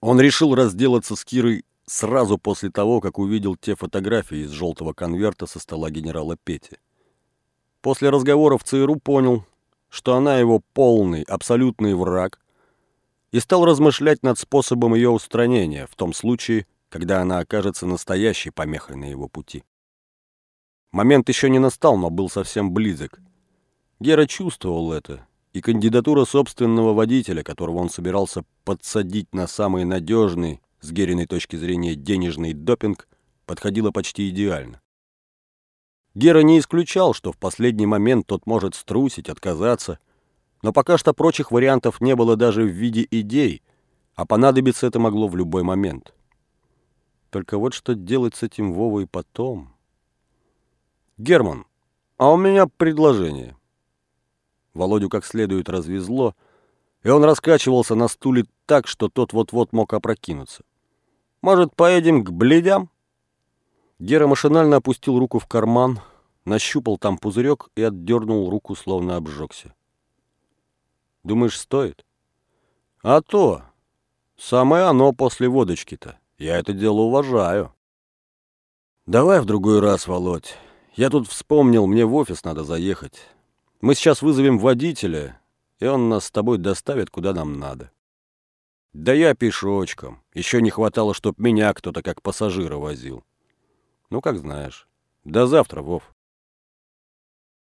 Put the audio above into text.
Он решил разделаться с Кирой сразу после того, как увидел те фотографии из желтого конверта со стола генерала Пети. После разговора в ЦРУ понял, что она его полный, абсолютный враг, и стал размышлять над способом ее устранения в том случае, когда она окажется настоящей помехой на его пути. Момент еще не настал, но был совсем близок. Гера чувствовал это, и кандидатура собственного водителя, которого он собирался подсадить на самый надежный, с Гериной точки зрения, денежный допинг, подходила почти идеально. Гера не исключал, что в последний момент тот может струсить, отказаться, но пока что прочих вариантов не было даже в виде идей, а понадобиться это могло в любой момент. Только вот что делать с этим Вовой потом... «Герман, а у меня предложение». Володю как следует развезло, и он раскачивался на стуле так, что тот вот-вот мог опрокинуться. «Может, поедем к бледям?» Гера машинально опустил руку в карман, нащупал там пузырек и отдернул руку, словно обжегся. «Думаешь, стоит?» «А то! Самое оно после водочки-то. Я это дело уважаю». «Давай в другой раз, Володь. Я тут вспомнил, мне в офис надо заехать. Мы сейчас вызовем водителя, и он нас с тобой доставит, куда нам надо. Да я пешочком. Еще не хватало, чтоб меня кто-то как пассажира возил. Ну, как знаешь. До завтра, Вов.